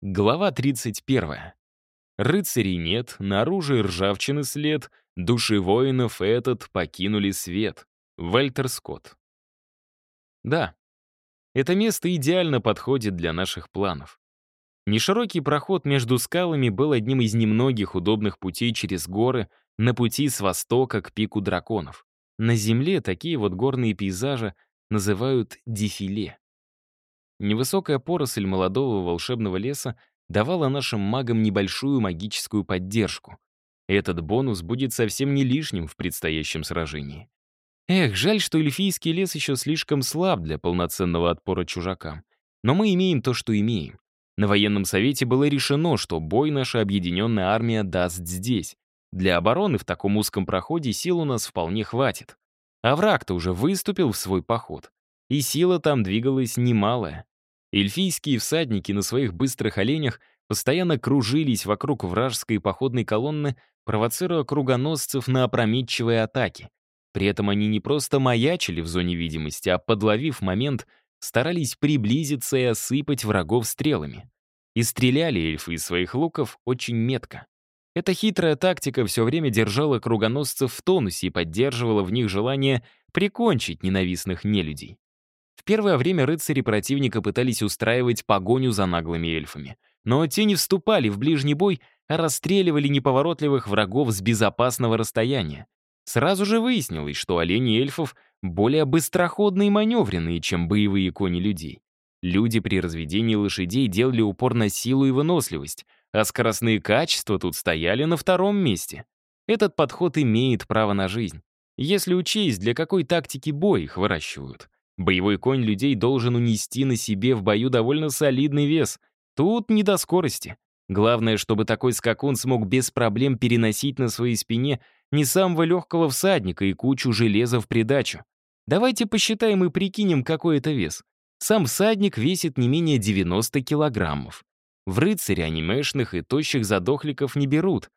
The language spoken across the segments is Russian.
Глава 31. Рыцарей нет, на оружии ржавчины след, души воинов этот покинули свет. Вальтер Скотт. Да, это место идеально подходит для наших планов. Неширокий проход между скалами был одним из немногих удобных путей через горы на пути с востока к пику драконов. На Земле такие вот горные пейзажи называют дефиле. Невысокая поросль молодого волшебного леса давала нашим магам небольшую магическую поддержку. Этот бонус будет совсем не лишним в предстоящем сражении. Эх, жаль, что эльфийский лес еще слишком слаб для полноценного отпора чужакам. Но мы имеем то, что имеем. На военном совете было решено, что бой наша объединенная армия даст здесь. Для обороны в таком узком проходе сил у нас вполне хватит. А враг-то уже выступил в свой поход. И сила там двигалась немалая. Эльфийские всадники на своих быстрых оленях постоянно кружились вокруг вражеской походной колонны, провоцируя кругоносцев на опрометчивые атаки. При этом они не просто маячили в зоне видимости, а, подловив момент, старались приблизиться и осыпать врагов стрелами. И стреляли эльфы из своих луков очень метко. Эта хитрая тактика все время держала кругоносцев в тонусе и поддерживала в них желание прикончить ненавистных нелюдей. Первое время рыцари противника пытались устраивать погоню за наглыми эльфами. Но те не вступали в ближний бой, а расстреливали неповоротливых врагов с безопасного расстояния. Сразу же выяснилось, что олени эльфов более быстроходные и маневренные, чем боевые кони людей. Люди при разведении лошадей делали упор на силу и выносливость, а скоростные качества тут стояли на втором месте. Этот подход имеет право на жизнь. Если учесть, для какой тактики бой их выращивают. Боевой конь людей должен унести на себе в бою довольно солидный вес. Тут не до скорости. Главное, чтобы такой скакун смог без проблем переносить на своей спине не самого легкого всадника и кучу железа в придачу. Давайте посчитаем и прикинем, какой это вес. Сам всадник весит не менее 90 килограммов. В рыцаре анимешных и тощих задохликов не берут.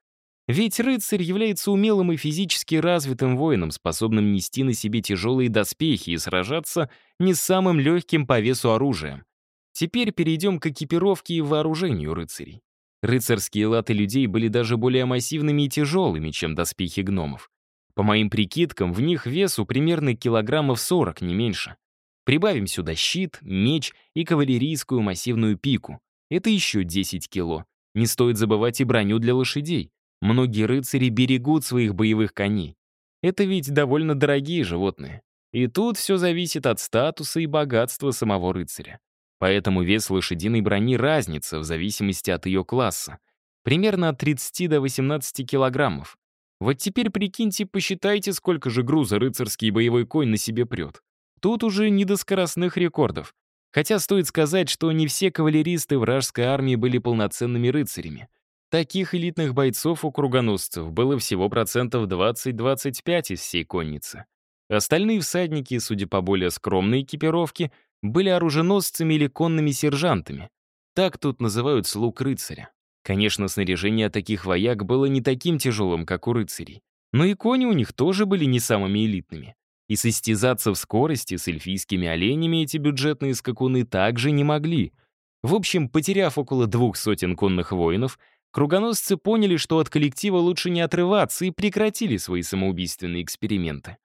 Ведь рыцарь является умелым и физически развитым воином, способным нести на себе тяжелые доспехи и сражаться не самым легким по весу оружием. Теперь перейдем к экипировке и вооружению рыцарей. Рыцарские латы людей были даже более массивными и тяжелыми, чем доспехи гномов. По моим прикидкам, в них весу примерно килограммов 40, не меньше. Прибавим сюда щит, меч и кавалерийскую массивную пику. Это еще 10 кило. Не стоит забывать и броню для лошадей. Многие рыцари берегут своих боевых коней. Это ведь довольно дорогие животные. И тут все зависит от статуса и богатства самого рыцаря. Поэтому вес лошадиной брони разнится в зависимости от ее класса. Примерно от 30 до 18 килограммов. Вот теперь прикиньте, посчитайте, сколько же груза рыцарский боевой конь на себе прет. Тут уже не до скоростных рекордов. Хотя стоит сказать, что не все кавалеристы вражеской армии были полноценными рыцарями. Таких элитных бойцов у кругоносцев было всего процентов 20-25 из всей конницы. Остальные всадники, судя по более скромной экипировке, были оруженосцами или конными сержантами. Так тут называют слуг рыцаря. Конечно, снаряжение таких вояк было не таким тяжелым, как у рыцарей. Но и кони у них тоже были не самыми элитными. И состязаться в скорости с эльфийскими оленями эти бюджетные скакуны также не могли. В общем, потеряв около двух сотен конных воинов, Кругоносцы поняли, что от коллектива лучше не отрываться и прекратили свои самоубийственные эксперименты.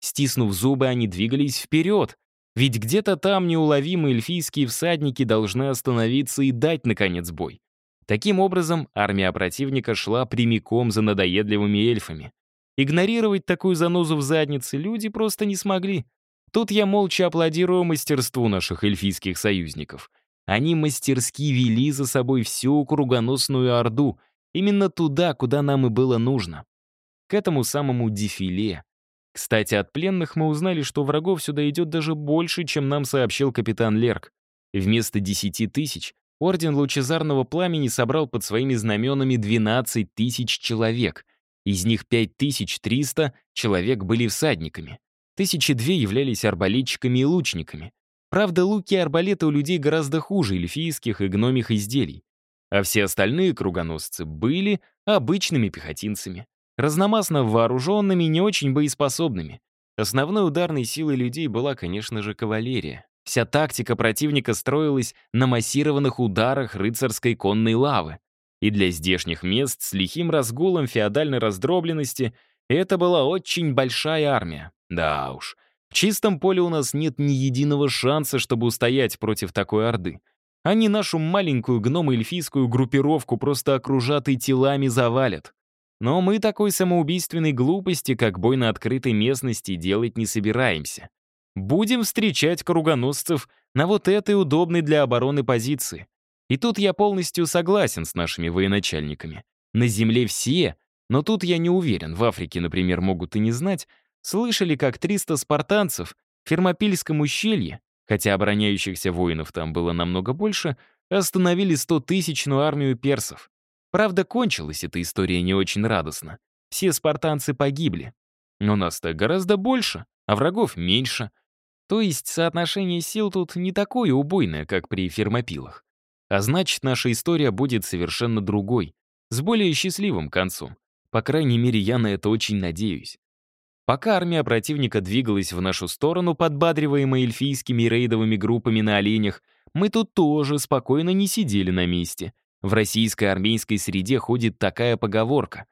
Стиснув зубы, они двигались вперед, ведь где-то там неуловимые эльфийские всадники должны остановиться и дать, наконец, бой. Таким образом, армия противника шла прямиком за надоедливыми эльфами. Игнорировать такую занозу в заднице люди просто не смогли. Тут я молча аплодирую мастерству наших эльфийских союзников — они мастерски вели за собой всю кругоносную орду, именно туда, куда нам и было нужно. К этому самому дефиле. Кстати, от пленных мы узнали, что врагов сюда идет даже больше, чем нам сообщил капитан Лерк. Вместо 10 тысяч Орден Лучезарного Пламени собрал под своими знаменами 12 тысяч человек. Из них 5300 человек были всадниками. Тысячи две являлись арбалетчиками и лучниками. Правда, луки и арбалеты у людей гораздо хуже эльфийских и гномих изделий. А все остальные кругоносцы были обычными пехотинцами, разномастно вооруженными, не очень боеспособными. Основной ударной силой людей была, конечно же, кавалерия. Вся тактика противника строилась на массированных ударах рыцарской конной лавы. И для здешних мест с лихим разгулом феодальной раздробленности это была очень большая армия. Да уж, в чистом поле у нас нет ни единого шанса, чтобы устоять против такой орды. Они нашу маленькую гном-эльфийскую группировку просто окружат и телами завалят. Но мы такой самоубийственной глупости, как бой на открытой местности, делать не собираемся. Будем встречать кругоносцев на вот этой удобной для обороны позиции. И тут я полностью согласен с нашими военачальниками. На земле все, но тут я не уверен, в Африке, например, могут и не знать, слышали, как 300 спартанцев в Фермопильском ущелье, хотя обороняющихся воинов там было намного больше, остановили 100-тысячную армию персов. Правда, кончилась эта история не очень радостно. Все спартанцы погибли. Но нас-то гораздо больше, а врагов меньше — то есть соотношение сил тут не такое убойное, как при фермопилах. А значит, наша история будет совершенно другой, с более счастливым концом. По крайней мере, я на это очень надеюсь. Пока армия противника двигалась в нашу сторону, подбадриваемая эльфийскими рейдовыми группами на оленях, мы тут тоже спокойно не сидели на месте. В российской армейской среде ходит такая поговорка.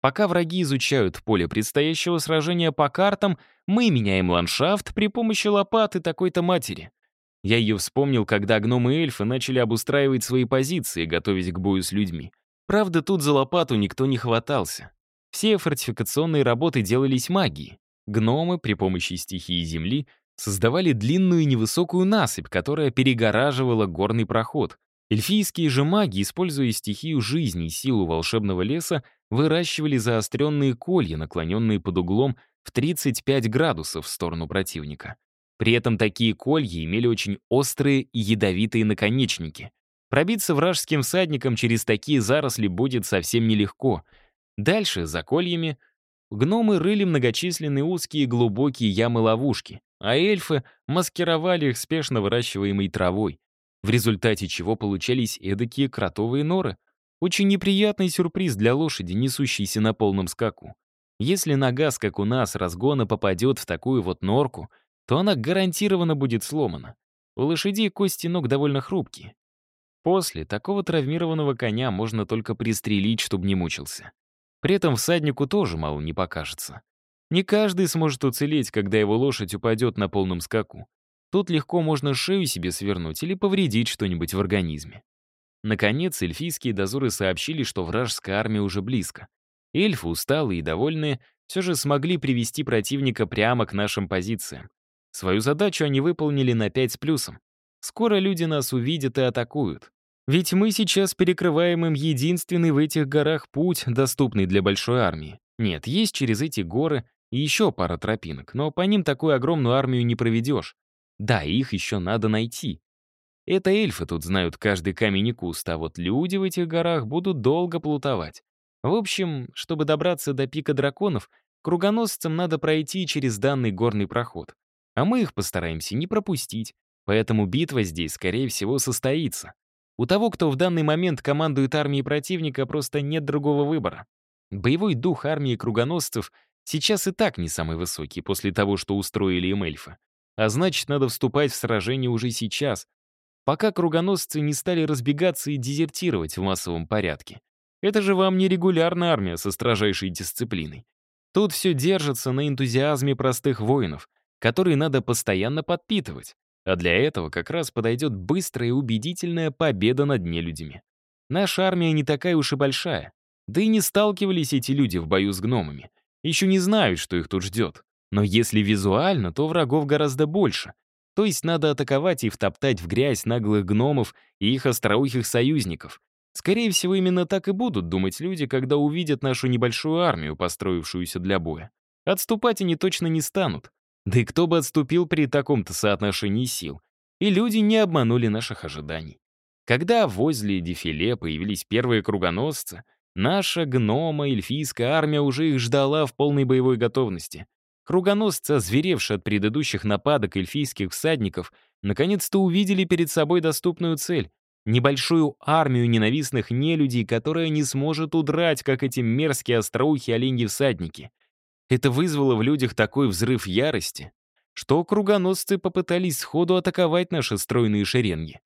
Пока враги изучают поле предстоящего сражения по картам, мы меняем ландшафт при помощи лопаты такой-то матери. Я ее вспомнил, когда гномы и эльфы начали обустраивать свои позиции, готовясь к бою с людьми. Правда, тут за лопату никто не хватался. Все фортификационные работы делались магией. Гномы при помощи стихии земли создавали длинную невысокую насыпь, которая перегораживала горный проход. Эльфийские же маги, используя стихию жизни и силу волшебного леса, выращивали заостренные колья, наклоненные под углом в 35 градусов в сторону противника. При этом такие колья имели очень острые и ядовитые наконечники. Пробиться вражеским всадникам через такие заросли будет совсем нелегко. Дальше, за кольями, гномы рыли многочисленные узкие глубокие ямы-ловушки, а эльфы маскировали их спешно выращиваемой травой в результате чего получались эдакие кротовые норы. Очень неприятный сюрприз для лошади, несущейся на полном скаку. Если нога скакуна с разгона попадет в такую вот норку, то она гарантированно будет сломана. У лошадей кости ног довольно хрупкие. После такого травмированного коня можно только пристрелить, чтобы не мучился. При этом всаднику тоже мало не покажется. Не каждый сможет уцелеть, когда его лошадь упадет на полном скаку. Тут легко можно шею себе свернуть или повредить что-нибудь в организме. Наконец, эльфийские дозоры сообщили, что вражеская армия уже близко. Эльфы, усталые и довольные, все же смогли привести противника прямо к нашим позициям. Свою задачу они выполнили на 5 с плюсом. Скоро люди нас увидят и атакуют. Ведь мы сейчас перекрываем им единственный в этих горах путь, доступный для большой армии. Нет, есть через эти горы и еще пара тропинок, но по ним такую огромную армию не проведешь. Да, их еще надо найти. Это эльфы тут знают каждый камень и куст, а вот люди в этих горах будут долго плутовать. В общем, чтобы добраться до пика драконов, кругоносцам надо пройти через данный горный проход. А мы их постараемся не пропустить, поэтому битва здесь, скорее всего, состоится. У того, кто в данный момент командует армией противника, просто нет другого выбора. Боевой дух армии кругоносцев сейчас и так не самый высокий после того, что устроили им эльфы. А значит, надо вступать в сражение уже сейчас, пока кругоносцы не стали разбегаться и дезертировать в массовом порядке. Это же вам не регулярная армия со строжайшей дисциплиной. Тут все держится на энтузиазме простых воинов, которые надо постоянно подпитывать. А для этого как раз подойдет быстрая и убедительная победа над нелюдями. Наша армия не такая уж и большая. Да и не сталкивались эти люди в бою с гномами. Еще не знают, что их тут ждет. Но если визуально, то врагов гораздо больше. То есть надо атаковать и втоптать в грязь наглых гномов и их остроухих союзников. Скорее всего, именно так и будут думать люди, когда увидят нашу небольшую армию, построившуюся для боя. Отступать они точно не станут. Да и кто бы отступил при таком-то соотношении сил? И люди не обманули наших ожиданий. Когда возле дефиле появились первые кругоносцы, наша гнома эльфийская армия уже их ждала в полной боевой готовности. Кругоносцы, озверевшие от предыдущих нападок эльфийских всадников, наконец-то увидели перед собой доступную цель — небольшую армию ненавистных нелюдей, которая не сможет удрать, как эти мерзкие остроухие оленьи-всадники. Это вызвало в людях такой взрыв ярости, что кругоносцы попытались сходу атаковать наши стройные шеренги.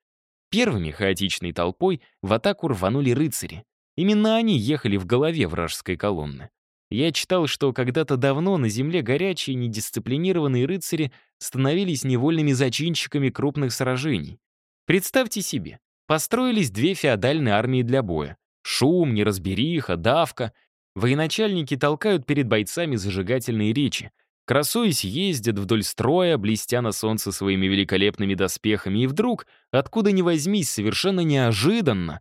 Первыми хаотичной толпой в атаку рванули рыцари. Именно они ехали в голове вражеской колонны. Я читал, что когда-то давно на земле горячие, недисциплинированные рыцари становились невольными зачинщиками крупных сражений. Представьте себе, построились две феодальные армии для боя. Шум, неразбериха, давка. Военачальники толкают перед бойцами зажигательные речи. Красуясь, ездят вдоль строя, блестя на солнце своими великолепными доспехами, и вдруг, откуда ни возьмись, совершенно неожиданно,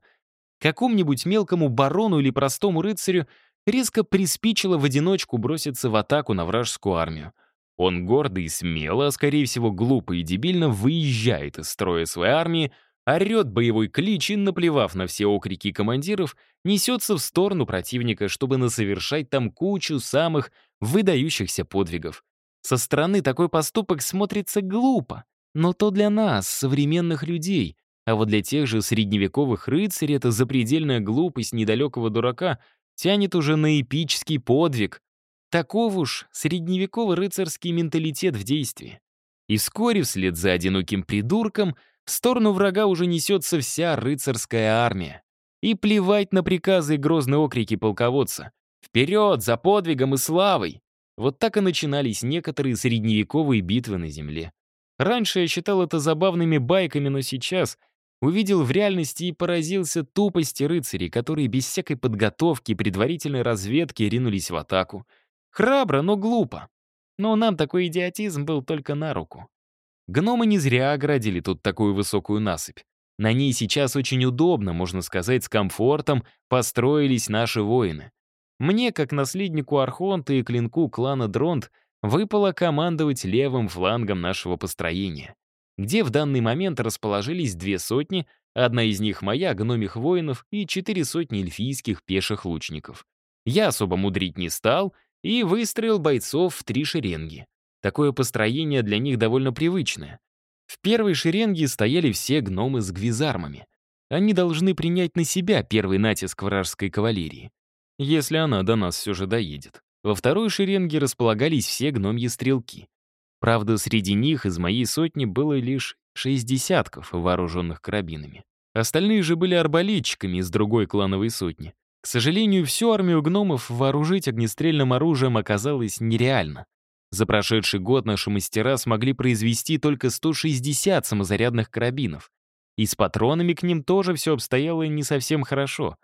какому-нибудь мелкому барону или простому рыцарю резко приспичило в одиночку броситься в атаку на вражескую армию. Он гордо и смело, а скорее всего глупо и дебильно выезжает из строя своей армии, орет боевой клич и, наплевав на все окрики командиров, несется в сторону противника, чтобы насовершать там кучу самых выдающихся подвигов. Со стороны такой поступок смотрится глупо, но то для нас, современных людей, а вот для тех же средневековых рыцарей это запредельная глупость недалекого дурака тянет уже на эпический подвиг. Таков уж средневековый рыцарский менталитет в действии. И вскоре вслед за одиноким придурком в сторону врага уже несется вся рыцарская армия. И плевать на приказы и грозные окрики полководца. Вперед, за подвигом и славой! Вот так и начинались некоторые средневековые битвы на земле. Раньше я считал это забавными байками, но сейчас — увидел в реальности и поразился тупости рыцарей, которые без всякой подготовки и предварительной разведки ринулись в атаку. Храбро, но глупо. Но нам такой идиотизм был только на руку. Гномы не зря оградили тут такую высокую насыпь. На ней сейчас очень удобно, можно сказать, с комфортом построились наши воины. Мне, как наследнику Архонта и клинку клана Дронт, выпало командовать левым флангом нашего построения где в данный момент расположились две сотни, одна из них моя, гномих воинов, и четыре сотни эльфийских пеших лучников. Я особо мудрить не стал и выстроил бойцов в три шеренги. Такое построение для них довольно привычное. В первой шеренге стояли все гномы с гвизармами. Они должны принять на себя первый натиск вражеской кавалерии, если она до нас все же доедет. Во второй шеренге располагались все гномьи стрелки. Правда, среди них из моей сотни было лишь шесть десятков, вооруженных карабинами. Остальные же были арбалетчиками из другой клановой сотни. К сожалению, всю армию гномов вооружить огнестрельным оружием оказалось нереально. За прошедший год наши мастера смогли произвести только 160 самозарядных карабинов. И с патронами к ним тоже все обстояло не совсем хорошо.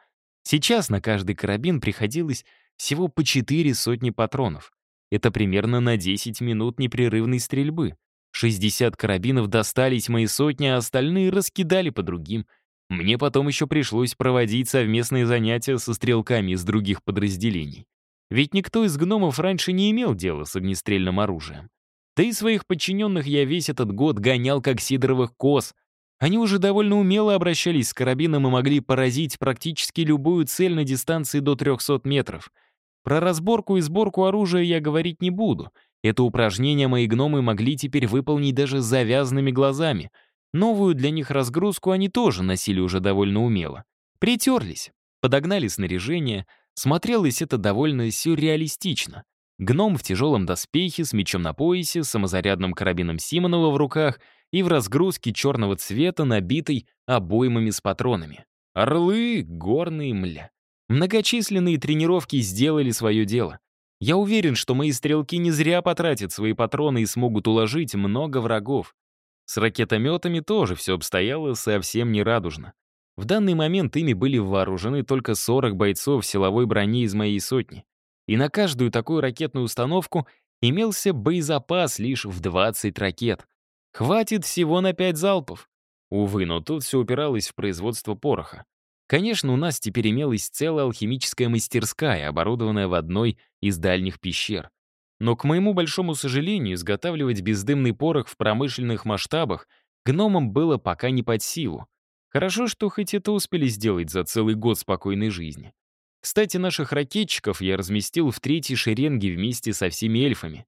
Сейчас на каждый карабин приходилось всего по четыре сотни патронов. Это примерно на 10 минут непрерывной стрельбы. 60 карабинов достались моей сотне, а остальные раскидали по другим. Мне потом еще пришлось проводить совместные занятия со стрелками из других подразделений. Ведь никто из гномов раньше не имел дела с огнестрельным оружием. Да и своих подчиненных я весь этот год гонял как сидоровых коз. Они уже довольно умело обращались с карабином и могли поразить практически любую цель на дистанции до 300 метров — про разборку и сборку оружия я говорить не буду. Это упражнение мои гномы могли теперь выполнить даже с завязанными глазами. Новую для них разгрузку они тоже носили уже довольно умело. Притерлись, подогнали снаряжение. Смотрелось это довольно сюрреалистично. Гном в тяжелом доспехе, с мечом на поясе, самозарядным карабином Симонова в руках и в разгрузке черного цвета, набитой обоймами с патронами. Орлы, горные мля. Многочисленные тренировки сделали свое дело. Я уверен, что мои стрелки не зря потратят свои патроны и смогут уложить много врагов. С ракетометами тоже все обстояло совсем нерадужно. В данный момент ими были вооружены только 40 бойцов силовой брони из моей сотни. И на каждую такую ракетную установку имелся боезапас лишь в 20 ракет. Хватит всего на 5 залпов. Увы, но тут все упиралось в производство пороха. Конечно, у нас теперь имелась целая алхимическая мастерская, оборудованная в одной из дальних пещер. Но, к моему большому сожалению, изготавливать бездымный порох в промышленных масштабах гномам было пока не под силу. Хорошо, что хоть это успели сделать за целый год спокойной жизни. Кстати, наших ракетчиков я разместил в третьей шеренге вместе со всеми эльфами.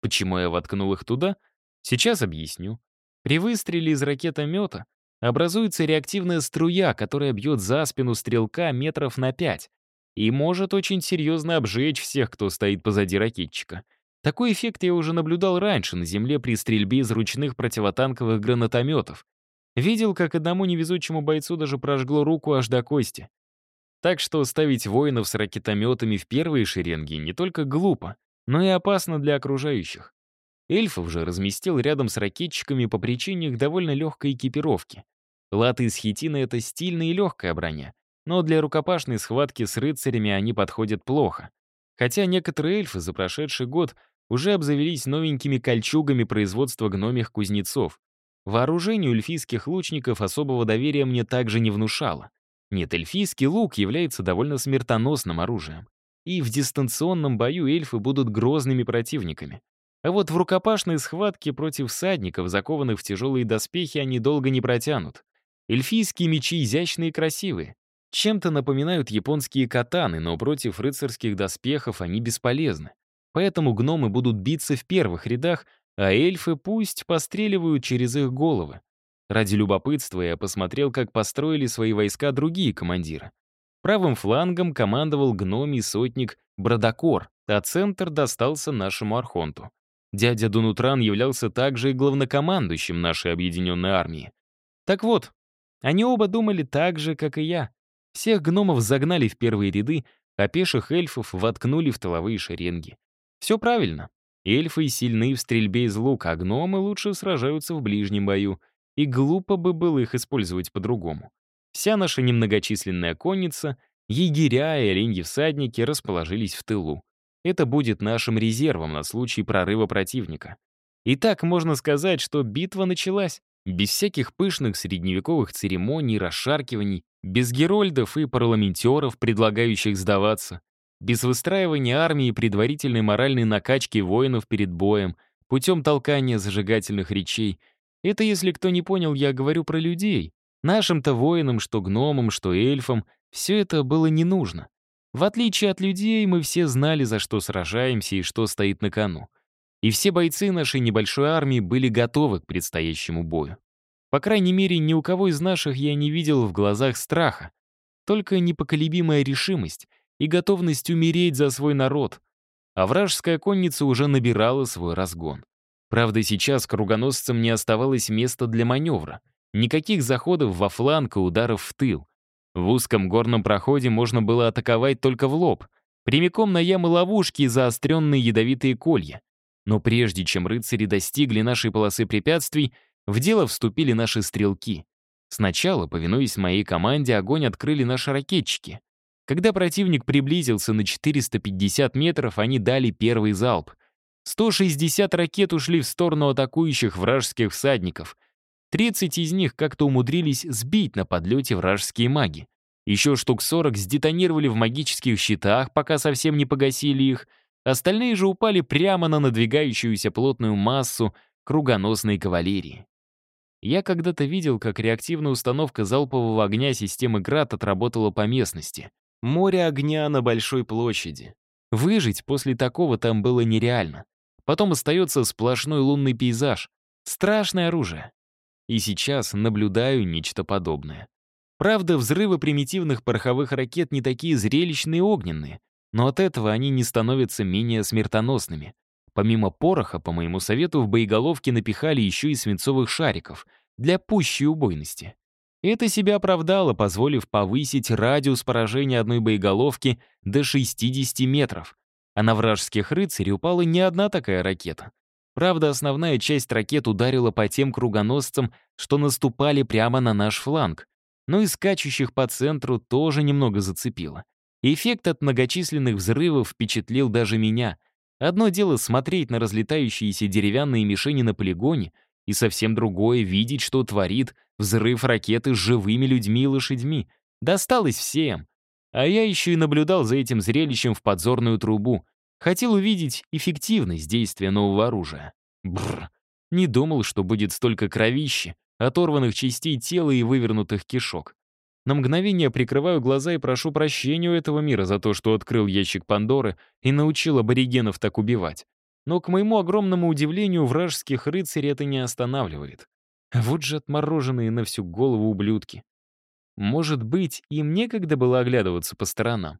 Почему я воткнул их туда? Сейчас объясню. При выстреле из ракетомета образуется реактивная струя, которая бьет за спину стрелка метров на пять и может очень серьезно обжечь всех, кто стоит позади ракетчика. Такой эффект я уже наблюдал раньше на земле при стрельбе из ручных противотанковых гранатометов. Видел, как одному невезучему бойцу даже прожгло руку аж до кости. Так что ставить воинов с ракетометами в первые шеренги не только глупо, но и опасно для окружающих. Эльфов же разместил рядом с ракетчиками по причине их довольно легкой экипировки. Латы из хитина — это стильная и легкая броня, но для рукопашной схватки с рыцарями они подходят плохо. Хотя некоторые эльфы за прошедший год уже обзавелись новенькими кольчугами производства гномих кузнецов. Вооружению эльфийских лучников особого доверия мне также не внушало. Нет, эльфийский лук является довольно смертоносным оружием. И в дистанционном бою эльфы будут грозными противниками. А вот в рукопашной схватке против всадников, закованных в тяжелые доспехи, они долго не протянут. Эльфийские мечи изящные и красивые. Чем-то напоминают японские катаны, но против рыцарских доспехов они бесполезны. Поэтому гномы будут биться в первых рядах, а эльфы пусть постреливают через их головы. Ради любопытства я посмотрел, как построили свои войска другие командиры. Правым флангом командовал гномий сотник Бродокор, а центр достался нашему архонту. Дядя Дунутран являлся также и главнокомандующим нашей объединенной армии. Так вот, они оба думали так же, как и я. Всех гномов загнали в первые ряды, а пеших эльфов воткнули в тыловые шеренги. Все правильно. Эльфы сильны в стрельбе из лука, а гномы лучше сражаются в ближнем бою, и глупо бы было их использовать по-другому. Вся наша немногочисленная конница, егеря и оленьи-всадники расположились в тылу. Это будет нашим резервом на случай прорыва противника. И так можно сказать, что битва началась. Без всяких пышных средневековых церемоний, расшаркиваний, без герольдов и парламентеров, предлагающих сдаваться, без выстраивания армии и предварительной моральной накачки воинов перед боем, путем толкания зажигательных речей. Это, если кто не понял, я говорю про людей. Нашим-то воинам, что гномам, что эльфам, все это было не нужно. В отличие от людей, мы все знали, за что сражаемся и что стоит на кону. И все бойцы нашей небольшой армии были готовы к предстоящему бою. По крайней мере, ни у кого из наших я не видел в глазах страха, только непоколебимая решимость и готовность умереть за свой народ. А вражеская конница уже набирала свой разгон. Правда, сейчас кругоносцам не оставалось места для маневра. Никаких заходов во фланг и ударов в тыл. В узком горном проходе можно было атаковать только в лоб, прямиком на ямы ловушки и заостренные ядовитые колья. Но прежде чем рыцари достигли нашей полосы препятствий, в дело вступили наши стрелки. Сначала, повинуясь моей команде, огонь открыли наши ракетчики. Когда противник приблизился на 450 метров, они дали первый залп. 160 ракет ушли в сторону атакующих вражеских всадников, 30 из них как-то умудрились сбить на подлете вражеские маги. Еще штук 40 сдетонировали в магических щитах, пока совсем не погасили их. Остальные же упали прямо на надвигающуюся плотную массу кругоносной кавалерии. Я когда-то видел, как реактивная установка залпового огня системы ГРАД отработала по местности. Море огня на большой площади. Выжить после такого там было нереально. Потом остается сплошной лунный пейзаж. Страшное оружие. И сейчас наблюдаю нечто подобное. Правда, взрывы примитивных пороховых ракет не такие зрелищные и огненные, но от этого они не становятся менее смертоносными. Помимо пороха, по моему совету, в боеголовке напихали еще и свинцовых шариков для пущей убойности. Это себя оправдало, позволив повысить радиус поражения одной боеголовки до 60 метров. А на вражеских рыцарей упала не одна такая ракета. Правда, основная часть ракет ударила по тем кругоносцам, что наступали прямо на наш фланг, но и скачущих по центру тоже немного зацепило. Эффект от многочисленных взрывов впечатлил даже меня. Одно дело смотреть на разлетающиеся деревянные мишени на полигоне, и совсем другое — видеть, что творит взрыв ракеты с живыми людьми и лошадьми. Досталось всем. А я еще и наблюдал за этим зрелищем в подзорную трубу, Хотел увидеть эффективность действия нового оружия. Бррр. Не думал, что будет столько кровищи, оторванных частей тела и вывернутых кишок. На мгновение прикрываю глаза и прошу прощения у этого мира за то, что открыл ящик Пандоры и научил аборигенов так убивать. Но, к моему огромному удивлению, вражеских рыцарей это не останавливает. Вот же отмороженные на всю голову ублюдки. Может быть, им некогда было оглядываться по сторонам.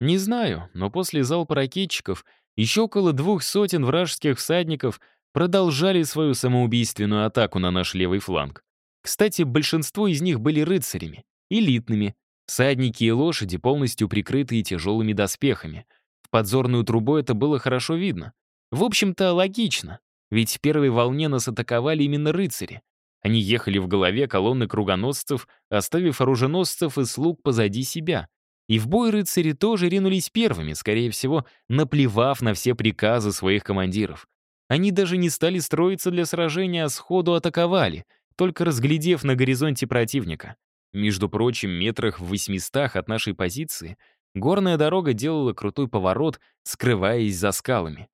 Не знаю, но после залпа ракетчиков Еще около двух сотен вражеских всадников продолжали свою самоубийственную атаку на наш левый фланг. Кстати, большинство из них были рыцарями, элитными, всадники и лошади, полностью прикрытые тяжелыми доспехами. В подзорную трубу это было хорошо видно. В общем-то, логично, ведь в первой волне нас атаковали именно рыцари. Они ехали в голове колонны кругоносцев, оставив оруженосцев и слуг позади себя. И в бой рыцари тоже ринулись первыми, скорее всего, наплевав на все приказы своих командиров. Они даже не стали строиться для сражения, а сходу атаковали, только разглядев на горизонте противника. Между прочим, метрах в 800 от нашей позиции горная дорога делала крутой поворот, скрываясь за скалами.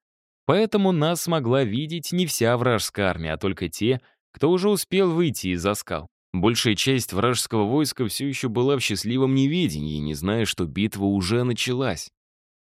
Поэтому нас смогла видеть не вся вражеская армия, а только те, кто уже успел выйти из-за скал. Большая часть вражеского войска все еще была в счастливом неведении, не зная, что битва уже началась.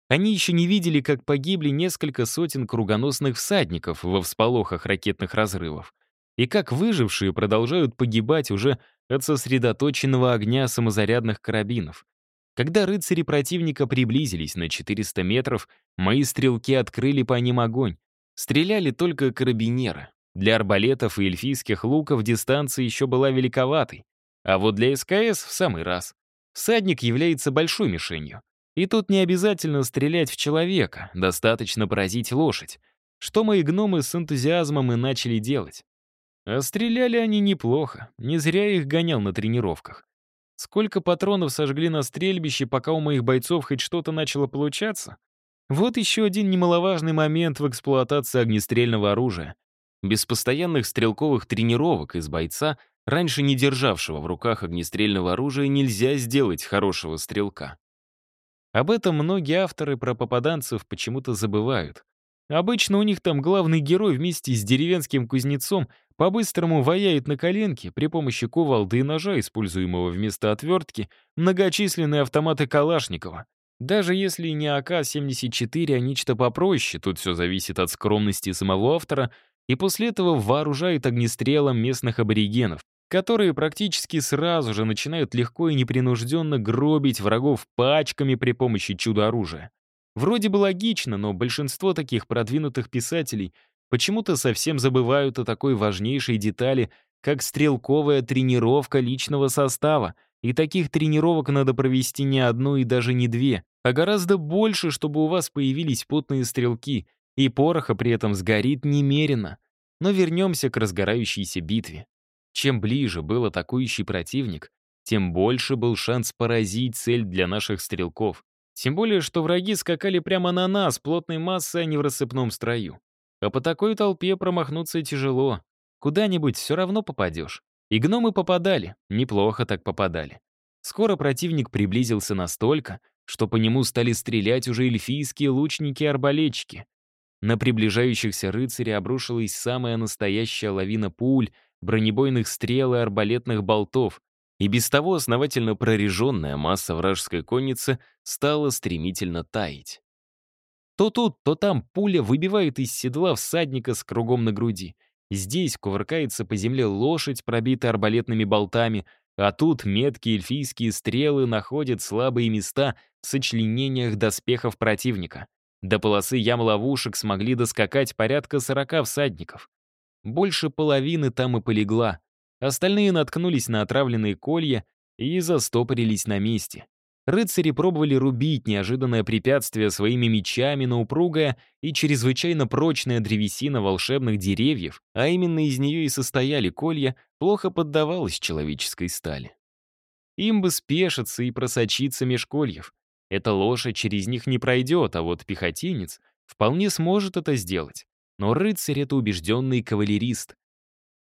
Они еще не видели, как погибли несколько сотен кругоносных всадников во всполохах ракетных разрывов, и как выжившие продолжают погибать уже от сосредоточенного огня самозарядных карабинов. Когда рыцари противника приблизились на 400 метров, мои стрелки открыли по ним огонь. Стреляли только карабинеры. Для арбалетов и эльфийских луков дистанция еще была великоватой. А вот для СКС в самый раз. Всадник является большой мишенью. И тут не обязательно стрелять в человека, достаточно поразить лошадь. Что мои гномы с энтузиазмом и начали делать. А стреляли они неплохо, не зря их гонял на тренировках. Сколько патронов сожгли на стрельбище, пока у моих бойцов хоть что-то начало получаться? Вот еще один немаловажный момент в эксплуатации огнестрельного оружия. Без постоянных стрелковых тренировок из бойца, раньше не державшего в руках огнестрельного оружия, нельзя сделать хорошего стрелка. Об этом многие авторы про попаданцев почему-то забывают. Обычно у них там главный герой вместе с деревенским кузнецом по-быстрому ваяет на коленке при помощи кувалды и ножа, используемого вместо отвертки, многочисленные автоматы Калашникова. Даже если не АК-74, а нечто попроще, тут все зависит от скромности самого автора — и после этого вооружает огнестрелом местных аборигенов, которые практически сразу же начинают легко и непринужденно гробить врагов пачками при помощи чудо-оружия. Вроде бы логично, но большинство таких продвинутых писателей почему-то совсем забывают о такой важнейшей детали, как стрелковая тренировка личного состава, и таких тренировок надо провести не одну и даже не две, а гораздо больше, чтобы у вас появились потные стрелки — и пороха при этом сгорит немерено. Но вернемся к разгорающейся битве. Чем ближе был атакующий противник, тем больше был шанс поразить цель для наших стрелков. Тем более, что враги скакали прямо на нас, плотной массой, а не в рассыпном строю. А по такой толпе промахнуться тяжело. Куда-нибудь все равно попадешь. И гномы попадали, неплохо так попадали. Скоро противник приблизился настолько, что по нему стали стрелять уже эльфийские лучники и арбалетчики. На приближающихся рыцарей обрушилась самая настоящая лавина пуль, бронебойных стрел и арбалетных болтов, и без того основательно прореженная масса вражеской конницы стала стремительно таять. То тут, то там пуля выбивает из седла всадника с кругом на груди. Здесь кувыркается по земле лошадь, пробитая арбалетными болтами, а тут меткие эльфийские стрелы находят слабые места в сочленениях доспехов противника. До полосы ям-ловушек смогли доскакать порядка сорока всадников. Больше половины там и полегла. Остальные наткнулись на отравленные колья и застопорились на месте. Рыцари пробовали рубить неожиданное препятствие своими мечами, но упругая и чрезвычайно прочная древесина волшебных деревьев, а именно из нее и состояли колья, плохо поддавалась человеческой стали. Им бы спешиться и просочиться меж кольев, эта лошадь через них не пройдет, а вот пехотинец вполне сможет это сделать. Но рыцарь — это убежденный кавалерист.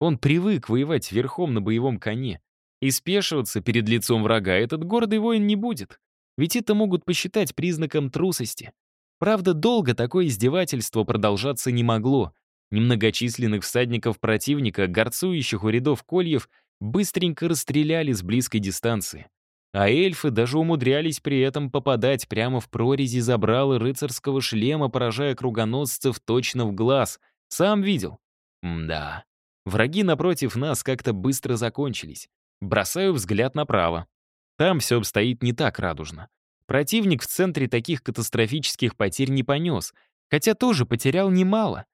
Он привык воевать верхом на боевом коне. И спешиваться перед лицом врага этот гордый воин не будет. Ведь это могут посчитать признаком трусости. Правда, долго такое издевательство продолжаться не могло. Немногочисленных всадников противника, горцующих у рядов кольев, быстренько расстреляли с близкой дистанции. А эльфы даже умудрялись при этом попадать прямо в прорези забрала рыцарского шлема, поражая кругоносцев точно в глаз. Сам видел. да. Враги напротив нас как-то быстро закончились. Бросаю взгляд направо. Там все обстоит не так радужно. Противник в центре таких катастрофических потерь не понес, Хотя тоже потерял немало.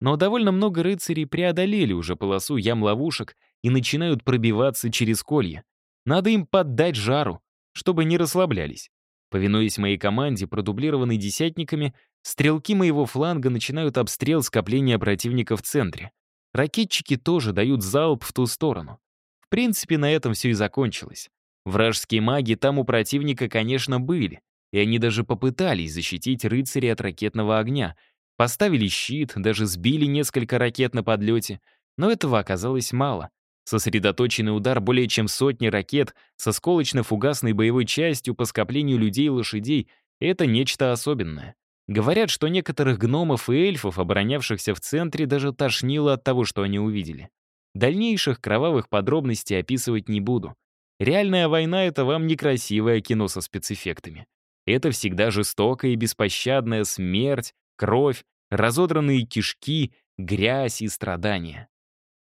Но довольно много рыцарей преодолели уже полосу ям-ловушек и начинают пробиваться через колья. Надо им поддать жару, чтобы не расслаблялись. Повинуясь моей команде, продублированной десятниками, стрелки моего фланга начинают обстрел скопления противника в центре. Ракетчики тоже дают залп в ту сторону. В принципе, на этом все и закончилось. Вражеские маги там у противника, конечно, были, и они даже попытались защитить рыцарей от ракетного огня. Поставили щит, даже сбили несколько ракет на подлете, но этого оказалось мало. Сосредоточенный удар более чем сотни ракет со сколочно-фугасной боевой частью по скоплению людей и лошадей — это нечто особенное. Говорят, что некоторых гномов и эльфов, оборонявшихся в центре, даже тошнило от того, что они увидели. Дальнейших кровавых подробностей описывать не буду. Реальная война — это вам некрасивое кино со спецэффектами. Это всегда жестокая и беспощадная смерть, кровь, разодранные кишки, грязь и страдания.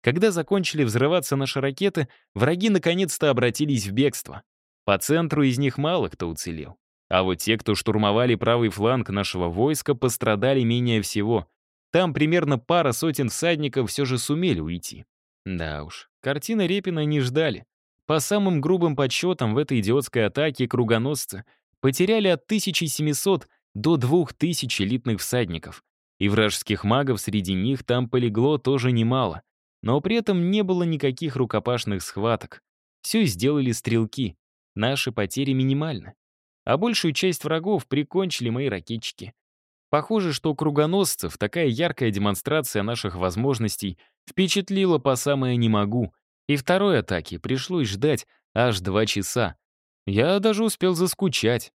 Когда закончили взрываться наши ракеты, враги наконец-то обратились в бегство. По центру из них мало кто уцелел. А вот те, кто штурмовали правый фланг нашего войска, пострадали менее всего. Там примерно пара сотен всадников все же сумели уйти. Да уж, картины Репина не ждали. По самым грубым подсчетам, в этой идиотской атаке кругоносцы потеряли от 1700 до 2000 элитных всадников. И вражеских магов среди них там полегло тоже немало. Но при этом не было никаких рукопашных схваток. Все сделали стрелки. Наши потери минимальны. А большую часть врагов прикончили мои ракетчики. Похоже, что кругоносцев такая яркая демонстрация наших возможностей впечатлила по самое «не могу», и второй атаки пришлось ждать аж два часа. Я даже успел заскучать.